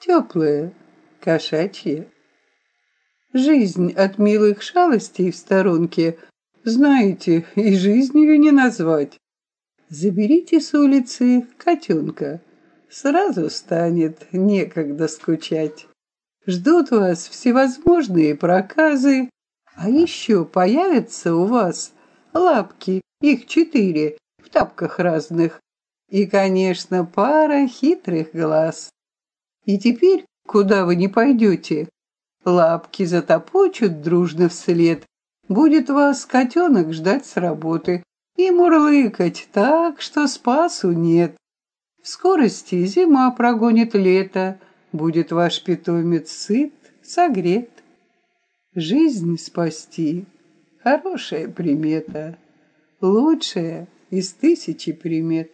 теплое, кошачье. Жизнь от милых шалостей в сторонке, знаете, и жизнью не назвать. Заберите с улицы котенка, сразу станет некогда скучать. Ждут вас всевозможные проказы, а еще появятся у вас лапки, их четыре, в тапках разных, и, конечно, пара хитрых глаз. И теперь, куда вы не пойдете, лапки затопочут дружно вслед, будет вас котенок ждать с работы и мурлыкать так, что спасу нет. В скорости зима прогонит лето, будет ваш питомец сыт, согрет. Жизнь спасти — хорошая примета, лучшая из тысячи примет.